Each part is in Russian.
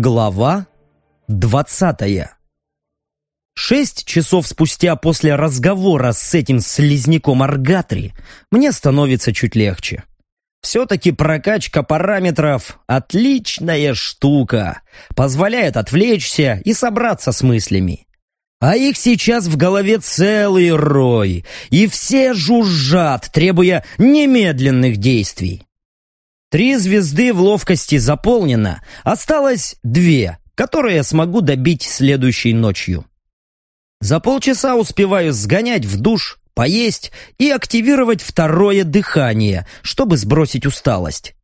Глава двадцатая Шесть часов спустя после разговора с этим слизняком Аргатри мне становится чуть легче. Все-таки прокачка параметров – отличная штука. Позволяет отвлечься и собраться с мыслями. А их сейчас в голове целый рой, и все жужжат, требуя немедленных действий. Три звезды в ловкости заполнено, осталось две, которые я смогу добить следующей ночью. За полчаса успеваю сгонять в душ, поесть и активировать второе дыхание, чтобы сбросить усталость.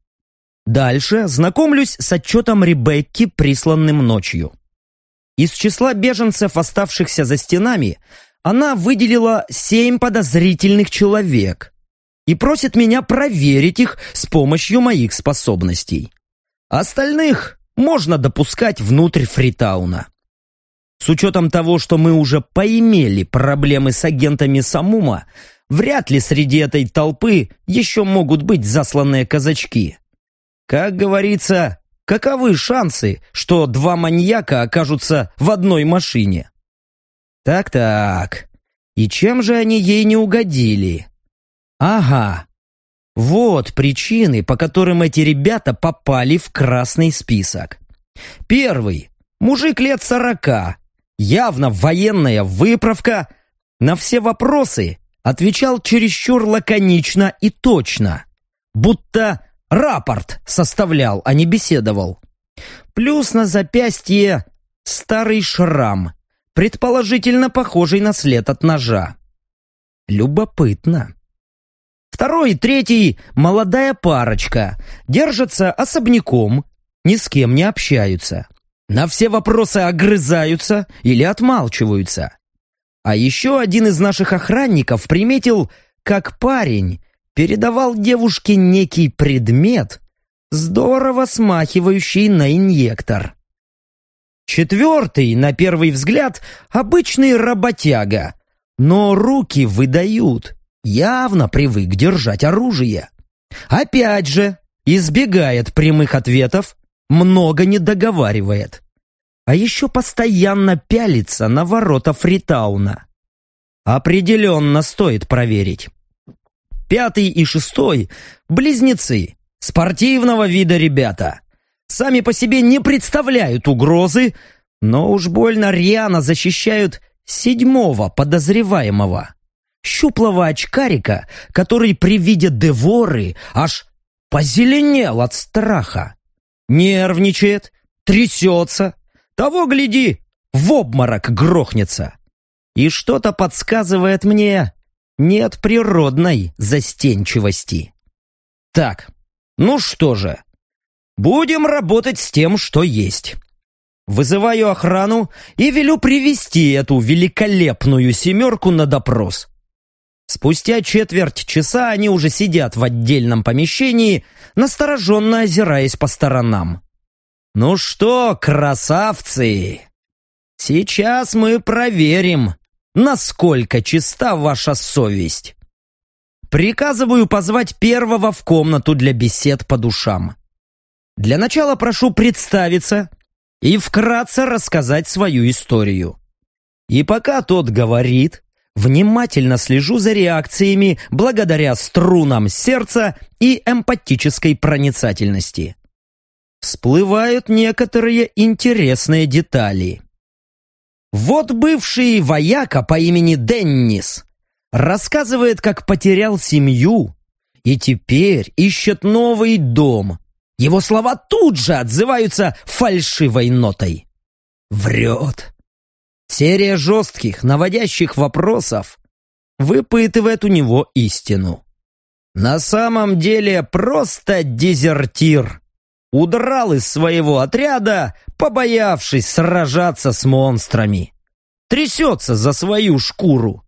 Дальше знакомлюсь с отчетом Ребекки, присланным ночью. Из числа беженцев, оставшихся за стенами, она выделила семь подозрительных человек и просит меня проверить их с помощью моих способностей. Остальных можно допускать внутрь Фритауна. С учетом того, что мы уже поимели проблемы с агентами Самума, вряд ли среди этой толпы еще могут быть засланные казачки. Как говорится, каковы шансы, что два маньяка окажутся в одной машине? Так-так, и чем же они ей не угодили? Ага, вот причины, по которым эти ребята попали в красный список. Первый. Мужик лет сорока, явно военная выправка, на все вопросы отвечал чересчур лаконично и точно, будто рапорт составлял, а не беседовал. Плюс на запястье старый шрам, предположительно похожий на след от ножа. Любопытно. Второй и третий – молодая парочка, держатся особняком, ни с кем не общаются. На все вопросы огрызаются или отмалчиваются. А еще один из наших охранников приметил, как парень передавал девушке некий предмет, здорово смахивающий на инъектор. Четвертый, на первый взгляд, обычный работяга, но руки выдают, явно привык держать оружие. Опять же, избегает прямых ответов, много не договаривает. А еще постоянно пялится на ворота Фритауна. Определенно стоит проверить. Пятый и шестой – близнецы, спортивного вида ребята. Сами по себе не представляют угрозы, но уж больно рьяно защищают седьмого подозреваемого. Щуплого очкарика, который при виде Деворы аж позеленел от страха. Нервничает, трясется, того, гляди, в обморок грохнется. И что-то подсказывает мне, нет природной застенчивости. Так, ну что же, будем работать с тем, что есть. Вызываю охрану и велю привести эту великолепную семерку на допрос. Спустя четверть часа они уже сидят в отдельном помещении, настороженно озираясь по сторонам. «Ну что, красавцы, сейчас мы проверим, насколько чиста ваша совесть. Приказываю позвать первого в комнату для бесед по душам. Для начала прошу представиться и вкратце рассказать свою историю. И пока тот говорит, внимательно слежу за реакциями благодаря струнам сердца и эмпатической проницательности. Всплывают некоторые интересные детали. Вот бывший вояка по имени Деннис рассказывает, как потерял семью и теперь ищет новый дом. Его слова тут же отзываются фальшивой нотой. Врет. Серия жестких, наводящих вопросов выпытывает у него истину. На самом деле просто дезертир. Удрал из своего отряда, побоявшись сражаться с монстрами. Трясется за свою шкуру.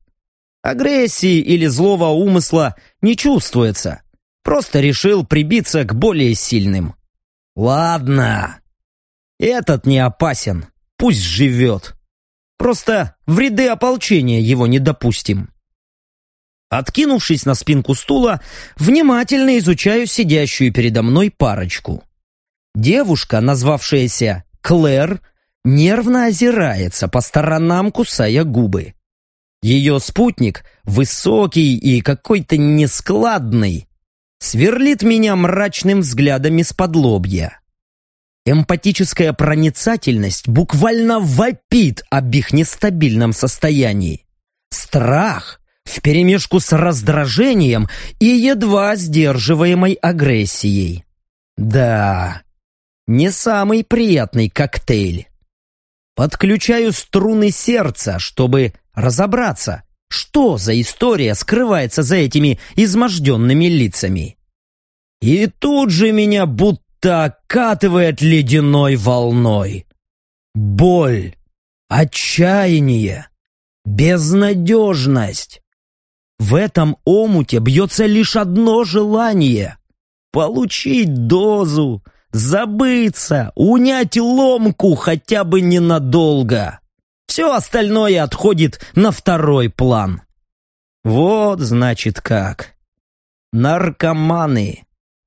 Агрессии или злого умысла не чувствуется. Просто решил прибиться к более сильным. Ладно. Этот не опасен. Пусть живет. Просто в ряды ополчения его не допустим. Откинувшись на спинку стула, внимательно изучаю сидящую передо мной парочку. Девушка, назвавшаяся Клэр нервно озирается по сторонам, кусая губы. Ее спутник, высокий и какой-то нескладный, сверлит меня мрачным взглядом из-под лобья. Эмпатическая проницательность буквально вопит об их нестабильном состоянии. Страх вперемешку с раздражением и едва сдерживаемой агрессией. Да, не самый приятный коктейль. Подключаю струны сердца, чтобы разобраться, что за история скрывается за этими изможденными лицами. И тут же меня будто окатывает ледяной волной. Боль, отчаяние, безнадежность. В этом омуте бьется лишь одно желание — получить дозу, забыться, унять ломку хотя бы ненадолго. Все остальное отходит на второй план. Вот, значит, как. Наркоманы.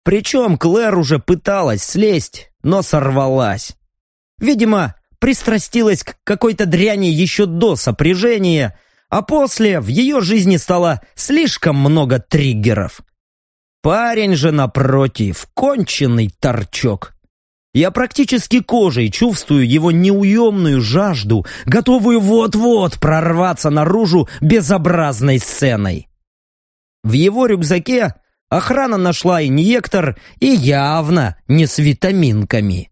Причем Клэр уже пыталась слезть, но сорвалась. Видимо, пристрастилась к какой-то дряни еще до сопряжения, а после в ее жизни стало слишком много триггеров. Парень же, напротив, конченый торчок. Я практически кожей чувствую его неуемную жажду, готовую вот-вот прорваться наружу безобразной сценой. В его рюкзаке охрана нашла инъектор и явно не с витаминками.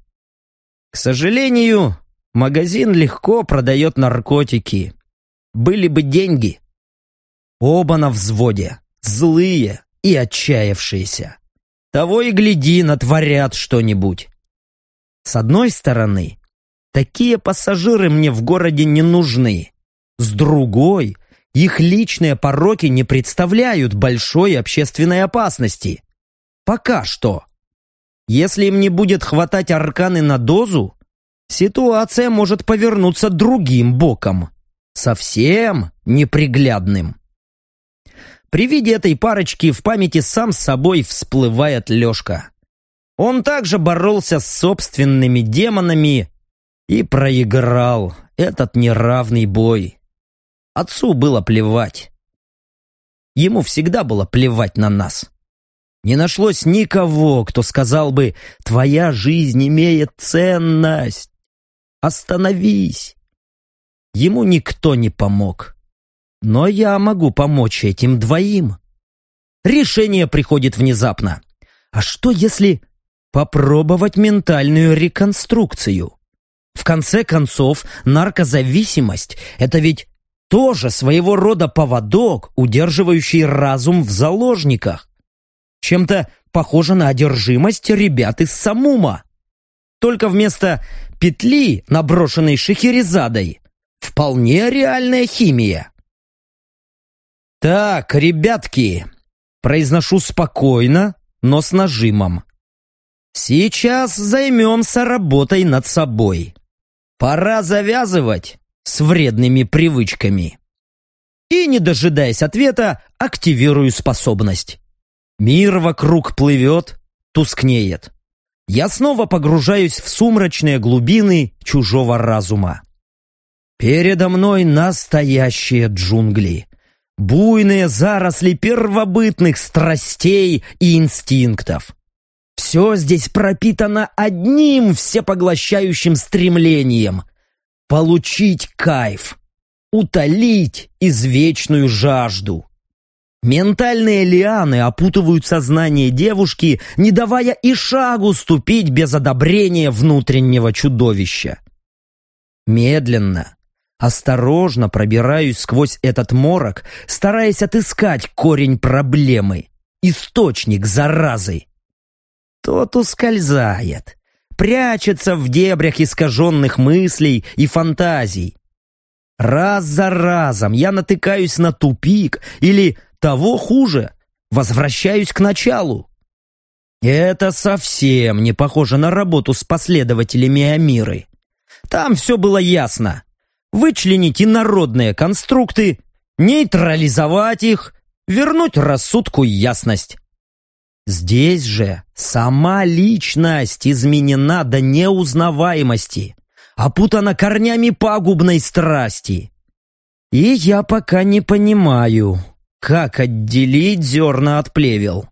К сожалению, магазин легко продает наркотики. Были бы деньги. Оба на взводе, злые и отчаявшиеся. Того и гляди, натворят что-нибудь. С одной стороны, такие пассажиры мне в городе не нужны. С другой, их личные пороки не представляют большой общественной опасности. Пока что. Если им не будет хватать арканы на дозу, ситуация может повернуться другим боком. Совсем неприглядным. При виде этой парочки в памяти сам с собой всплывает Лешка. Он также боролся с собственными демонами и проиграл этот неравный бой. Отцу было плевать. Ему всегда было плевать на нас. Не нашлось никого, кто сказал бы «Твоя жизнь имеет ценность! Остановись!» Ему никто не помог. Но я могу помочь этим двоим. Решение приходит внезапно. А что если попробовать ментальную реконструкцию. В конце концов, наркозависимость – это ведь тоже своего рода поводок, удерживающий разум в заложниках. Чем-то похоже на одержимость ребят из Самума. Только вместо петли, наброшенной Шахерезадой, вполне реальная химия. «Так, ребятки», – произношу спокойно, но с нажимом. Сейчас займемся работой над собой. Пора завязывать с вредными привычками. И, не дожидаясь ответа, активирую способность. Мир вокруг плывет, тускнеет. Я снова погружаюсь в сумрачные глубины чужого разума. Передо мной настоящие джунгли. Буйные заросли первобытных страстей и инстинктов. Все здесь пропитано одним всепоглощающим стремлением — получить кайф, утолить извечную жажду. Ментальные лианы опутывают сознание девушки, не давая и шагу ступить без одобрения внутреннего чудовища. Медленно, осторожно пробираюсь сквозь этот морок, стараясь отыскать корень проблемы, источник заразы. Тот ускользает, прячется в дебрях искаженных мыслей и фантазий. Раз за разом я натыкаюсь на тупик или, того хуже, возвращаюсь к началу. Это совсем не похоже на работу с последователями Амиры. Там все было ясно. Вычленить инородные конструкты, нейтрализовать их, вернуть рассудку ясность. Здесь же сама личность изменена до неузнаваемости. опутана корнями пагубной страсти. И я пока не понимаю, как отделить зерна от плевел.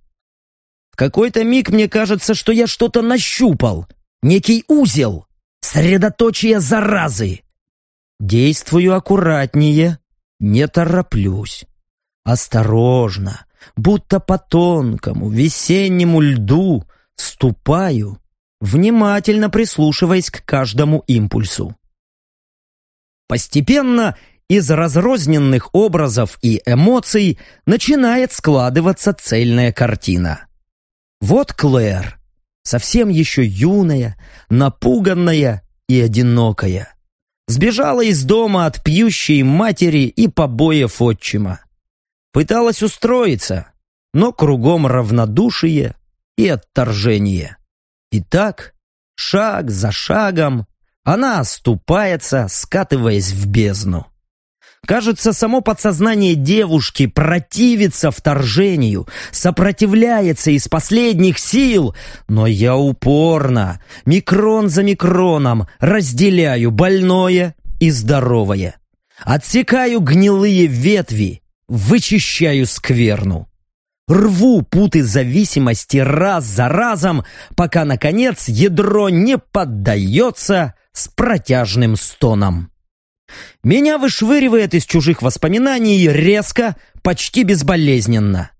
В какой-то миг мне кажется, что я что-то нащупал, некий узел, средоточие заразы. Действую аккуратнее, не тороплюсь. Осторожно, будто по тонкому весеннему льду ступаю, внимательно прислушиваясь к каждому импульсу. Постепенно из разрозненных образов и эмоций начинает складываться цельная картина. Вот Клэр, совсем еще юная, напуганная и одинокая. Сбежала из дома от пьющей матери и побоев отчима. Пыталась устроиться, но кругом равнодушие и отторжение. И так, шаг за шагом, она оступается, скатываясь в бездну. Кажется, само подсознание девушки противится вторжению, сопротивляется из последних сил, но я упорно, микрон за микроном, разделяю больное и здоровое. Отсекаю гнилые ветви, вычищаю скверну. Рву путы зависимости раз за разом, пока, наконец, ядро не поддается с протяжным стоном. Меня вышвыривает из чужих воспоминаний резко, почти безболезненно.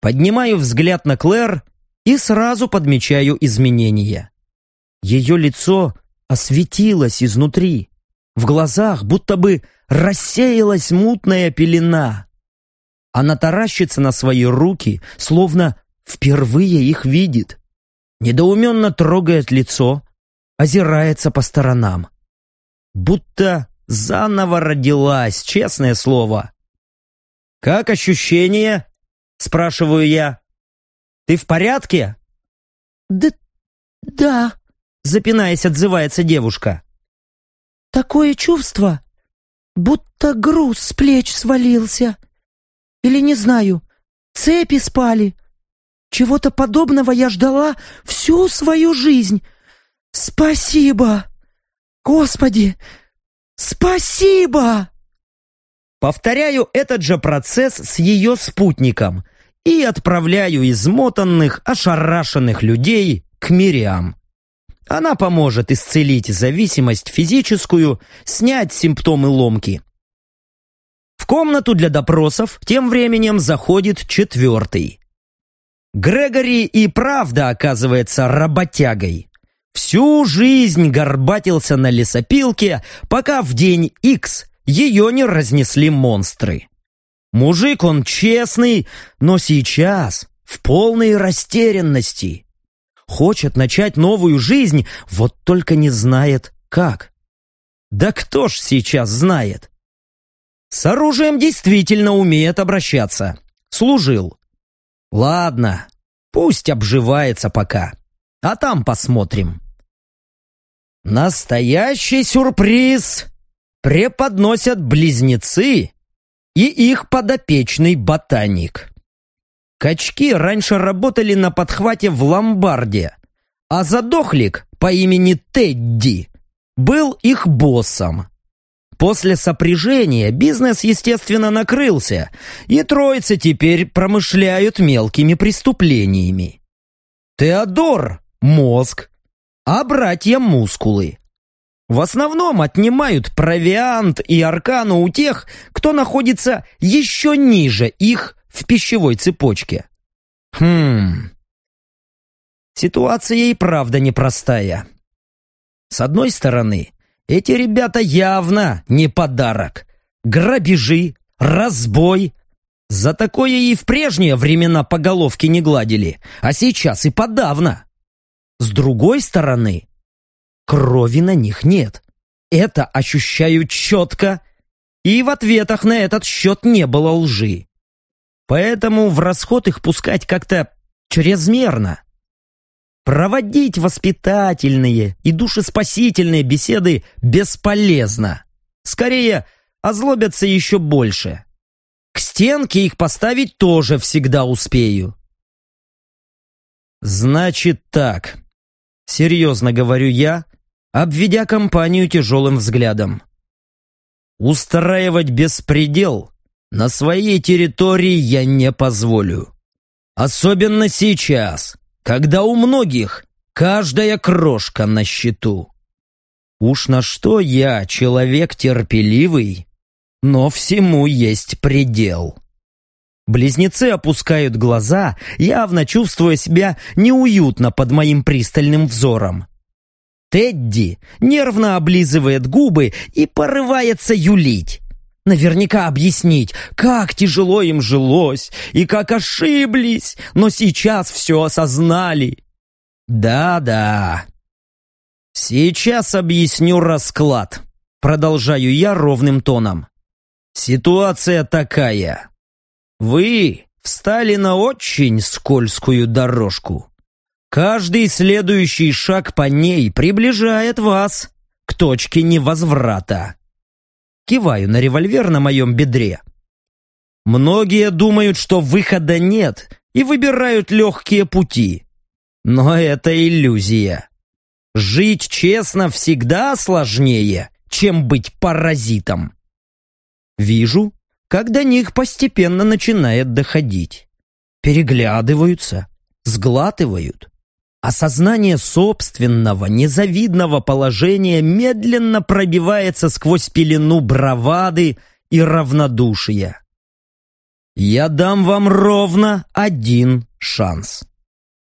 Поднимаю взгляд на Клэр и сразу подмечаю изменения. Ее лицо осветилось изнутри. В глазах будто бы рассеялась мутная пелена. Она таращится на свои руки, словно впервые их видит. Недоуменно трогает лицо, озирается по сторонам. Будто заново родилась, честное слово. «Как ощущения?» — спрашиваю я. «Ты в порядке?» «Да... да», — запинаясь, отзывается девушка. «Такое чувство, будто груз с плеч свалился. Или, не знаю, цепи спали. Чего-то подобного я ждала всю свою жизнь. Спасибо! Господи, «Спасибо!» Повторяю этот же процесс с ее спутником и отправляю измотанных, ошарашенных людей к Мириам. Она поможет исцелить зависимость физическую, снять симптомы ломки. В комнату для допросов тем временем заходит четвертый. Грегори и правда оказывается работягой. Всю жизнь горбатился на лесопилке, пока в день Икс ее не разнесли монстры. Мужик он честный, но сейчас в полной растерянности. Хочет начать новую жизнь, вот только не знает как. Да кто ж сейчас знает? С оружием действительно умеет обращаться. Служил. Ладно, пусть обживается пока а там посмотрим. Настоящий сюрприз преподносят близнецы и их подопечный ботаник. Качки раньше работали на подхвате в ломбарде, а задохлик по имени Тедди был их боссом. После сопряжения бизнес, естественно, накрылся, и троицы теперь промышляют мелкими преступлениями. Теодор мозг, а братья мускулы. В основном отнимают провиант и аркану у тех, кто находится еще ниже их в пищевой цепочке. Хм. Ситуация и правда непростая. С одной стороны, эти ребята явно не подарок. Грабежи, разбой. За такое и в прежние времена по головке не гладили, а сейчас и подавно. С другой стороны, крови на них нет. Это ощущаю четко, и в ответах на этот счет не было лжи. Поэтому в расход их пускать как-то чрезмерно. Проводить воспитательные и душеспасительные беседы бесполезно. Скорее, озлобятся еще больше. К стенке их поставить тоже всегда успею. Значит так. Серьезно говорю я, обведя компанию тяжелым взглядом. Устраивать беспредел на своей территории я не позволю. Особенно сейчас, когда у многих каждая крошка на счету. Уж на что я, человек терпеливый, но всему есть предел. Близнецы опускают глаза, явно чувствуя себя неуютно под моим пристальным взором. Тедди нервно облизывает губы и порывается юлить. Наверняка объяснить, как тяжело им жилось и как ошиблись, но сейчас все осознали. Да-да. Сейчас объясню расклад. Продолжаю я ровным тоном. Ситуация такая. Вы встали на очень скользкую дорожку. Каждый следующий шаг по ней приближает вас к точке невозврата. Киваю на револьвер на моем бедре. Многие думают, что выхода нет, и выбирают легкие пути. Но это иллюзия. Жить честно всегда сложнее, чем быть паразитом. Вижу, как до них постепенно начинает доходить. Переглядываются, сглатывают. Осознание собственного, незавидного положения медленно пробивается сквозь пелену бравады и равнодушия. Я дам вам ровно один шанс.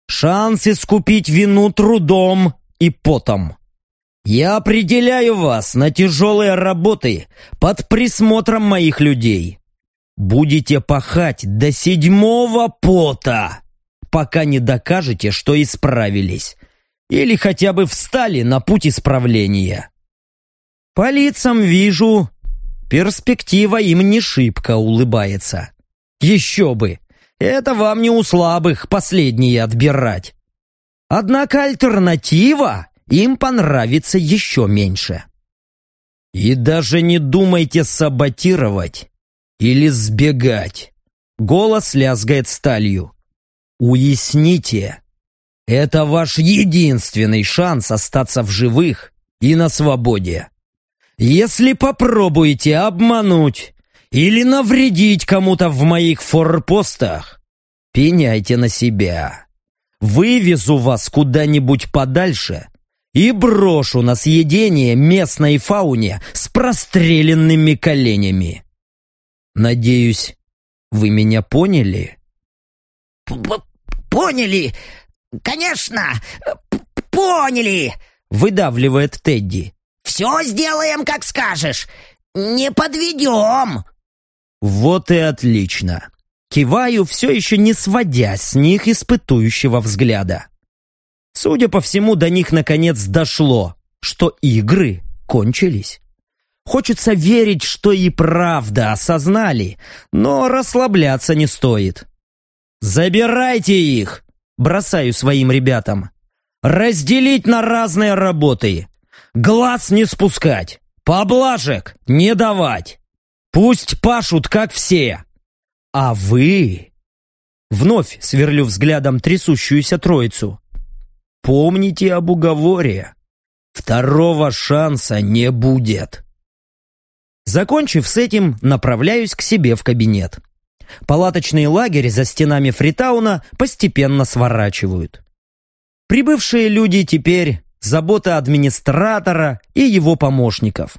Шанс искупить вину трудом и потом. Я определяю вас на тяжелые работы под присмотром моих людей. Будете пахать до седьмого пота пока не докажете, что исправились. Или хотя бы встали на путь исправления. По лицам вижу, перспектива им не шибко улыбается. Еще бы, это вам не у слабых последние отбирать. Однако альтернатива им понравится еще меньше. И даже не думайте саботировать или сбегать. Голос лязгает сталью. Уясните, это ваш единственный шанс остаться в живых и на свободе. Если попробуете обмануть или навредить кому-то в моих форпостах, пеняйте на себя. Вывезу вас куда-нибудь подальше и брошу на съедение местной фауне с простреленными коленями. Надеюсь, вы меня поняли? «Поняли! Конечно! Поняли!» Выдавливает Тедди. «Все сделаем, как скажешь! Не подведем!» Вот и отлично. Киваю, все еще не сводя с них испытующего взгляда. Судя по всему, до них наконец дошло, что игры кончились. Хочется верить, что и правда осознали, но расслабляться не стоит. «Забирайте их!» – бросаю своим ребятам. «Разделить на разные работы. Глаз не спускать, поблажек не давать. Пусть пашут, как все. А вы...» Вновь сверлю взглядом трясущуюся троицу. «Помните об уговоре. Второго шанса не будет». Закончив с этим, направляюсь к себе в кабинет. Палаточный лагерь за стенами Фритауна постепенно сворачивают. Прибывшие люди теперь забота администратора и его помощников.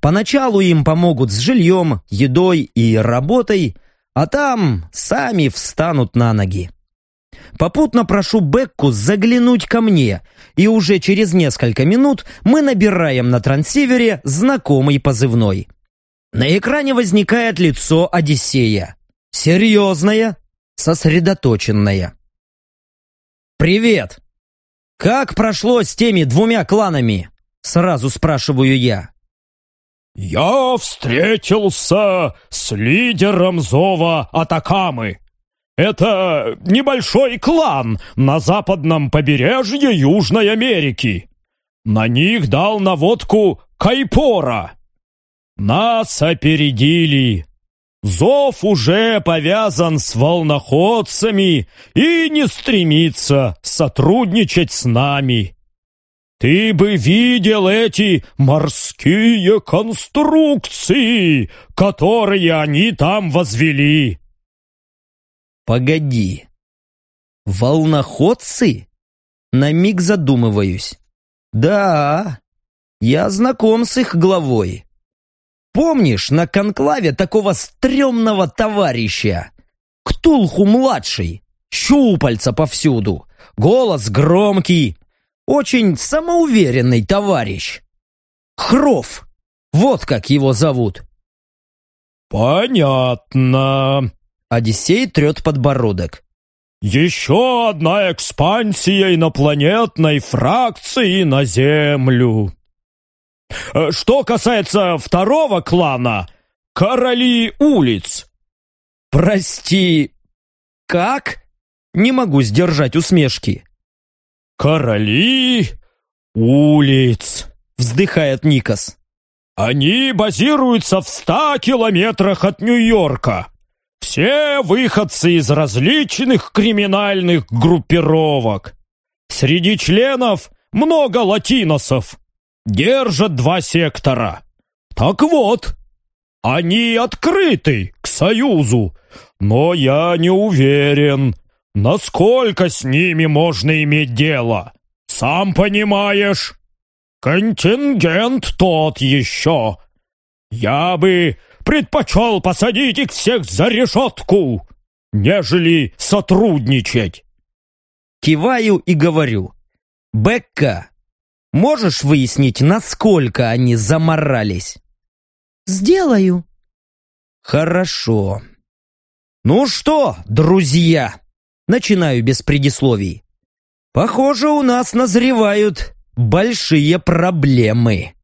Поначалу им помогут с жильем, едой и работой, а там сами встанут на ноги. Попутно прошу Бекку заглянуть ко мне, и уже через несколько минут мы набираем на трансивере знакомый позывной. На экране возникает лицо Одиссея. Серьезная, сосредоточенная. «Привет! Как прошло с теми двумя кланами?» Сразу спрашиваю я. «Я встретился с лидером зова Атакамы. Это небольшой клан на западном побережье Южной Америки. На них дал наводку Кайпора. Нас опередили. Зов уже повязан с волноходцами и не стремится сотрудничать с нами. ты бы видел эти морские конструкции, которые они там возвели. Погоди. Волноходцы? На миг задумываюсь. Да, я знаком с их главой. Помнишь на конклаве такого стрёмного товарища? Ктулху-младший, щупальца повсюду, голос громкий, очень самоуверенный товарищ. Хров, вот как его зовут. Понятно. Одиссей трет подбородок. Еще одна экспансия инопланетной фракции на Землю. Э, что касается второго клана, короли улиц. Прости, как? Не могу сдержать усмешки. Короли улиц, вздыхает Никас. Они базируются в ста километрах от Нью-Йорка. Все выходцы из различных криминальных группировок. Среди членов много латиносов. Держат два сектора. Так вот, они открыты к союзу, но я не уверен, насколько с ними можно иметь дело. Сам понимаешь, контингент тот еще. Я бы предпочел посадить их всех за решетку, нежели сотрудничать. Киваю и говорю. Бекка, можешь выяснить, насколько они заморались? Сделаю. Хорошо. Ну что, друзья, начинаю без предисловий. Похоже, у нас назревают большие проблемы.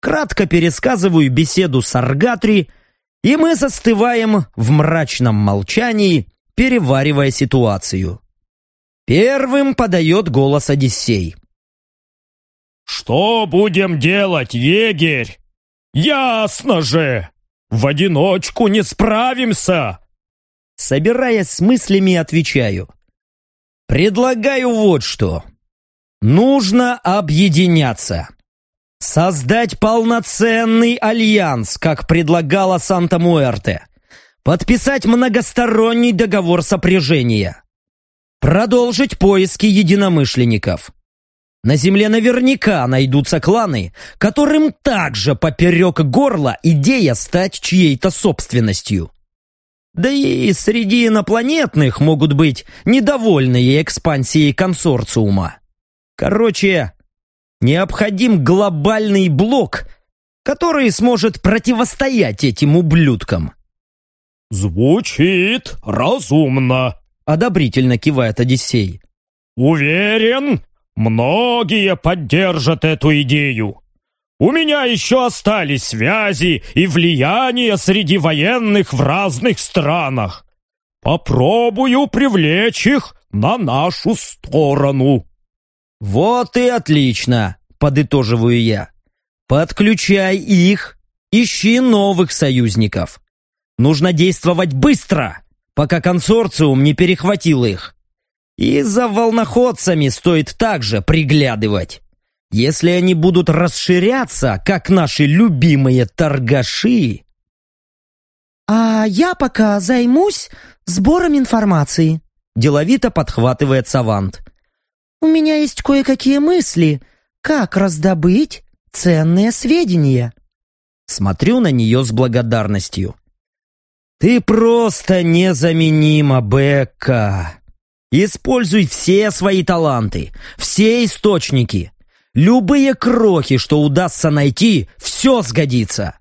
Кратко пересказываю беседу с Аргатри, и мы застываем в мрачном молчании, переваривая ситуацию. Первым подает голос Одиссей. «Что будем делать, егерь? Ясно же! В одиночку не справимся!» Собираясь с мыслями, отвечаю. «Предлагаю вот что. Нужно объединяться. Создать полноценный альянс, как предлагала Санта-Муэрте. Подписать многосторонний договор сопряжения. Продолжить поиски единомышленников. На Земле наверняка найдутся кланы, которым также поперек горла идея стать чьей-то собственностью. Да и среди инопланетных могут быть недовольные экспансией консорциума. Короче, Необходим глобальный блок, который сможет противостоять этим ублюдкам. «Звучит разумно», — одобрительно кивает Одиссей. «Уверен, многие поддержат эту идею. У меня еще остались связи и влияние среди военных в разных странах. Попробую привлечь их на нашу сторону». «Вот и отлично!» — подытоживаю я. «Подключай их, ищи новых союзников. Нужно действовать быстро, пока консорциум не перехватил их. И за волноходцами стоит также приглядывать. Если они будут расширяться, как наши любимые торгаши...» «А я пока займусь сбором информации», — деловито подхватывает Савант. У меня есть кое-какие мысли, как раздобыть ценные сведения. Смотрю на нее с благодарностью. Ты просто незаменима, Бекка. Используй все свои таланты, все источники. Любые крохи, что удастся найти, все сгодится.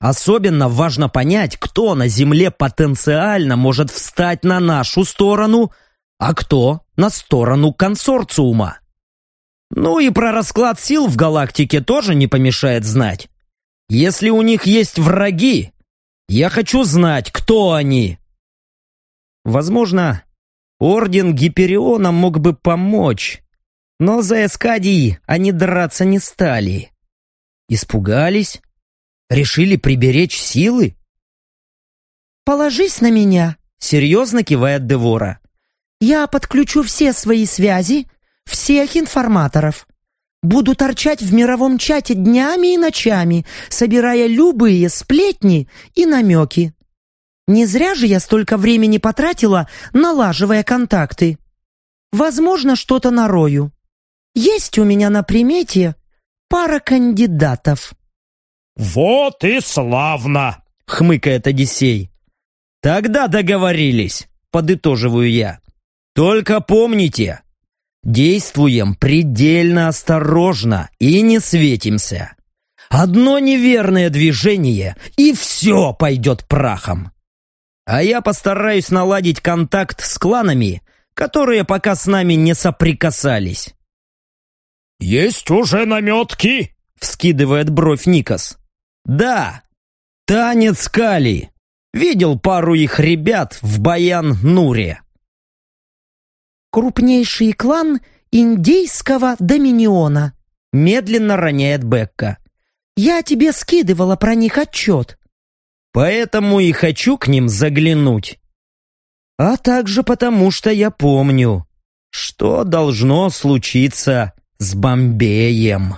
Особенно важно понять, кто на Земле потенциально может встать на нашу сторону – а кто на сторону консорциума. Ну и про расклад сил в галактике тоже не помешает знать. Если у них есть враги, я хочу знать, кто они. Возможно, Орден Гипериона мог бы помочь, но за Эскадией они драться не стали. Испугались? Решили приберечь силы? «Положись на меня», — серьезно кивает Девора. Я подключу все свои связи, всех информаторов. Буду торчать в мировом чате днями и ночами, собирая любые сплетни и намеки. Не зря же я столько времени потратила, налаживая контакты. Возможно, что-то нарою. Есть у меня на примете пара кандидатов. «Вот и славно!» — хмыкает Одиссей. «Тогда договорились», — подытоживаю я. «Только помните, действуем предельно осторожно и не светимся. Одно неверное движение, и все пойдет прахом. А я постараюсь наладить контакт с кланами, которые пока с нами не соприкасались». «Есть уже наметки?» — вскидывает бровь Никас. «Да, танец Кали. Видел пару их ребят в Баян-Нуре». «Крупнейший клан индейского доминиона», — медленно роняет Бекка. «Я тебе скидывала про них отчет». «Поэтому и хочу к ним заглянуть. А также потому, что я помню, что должно случиться с Бомбеем».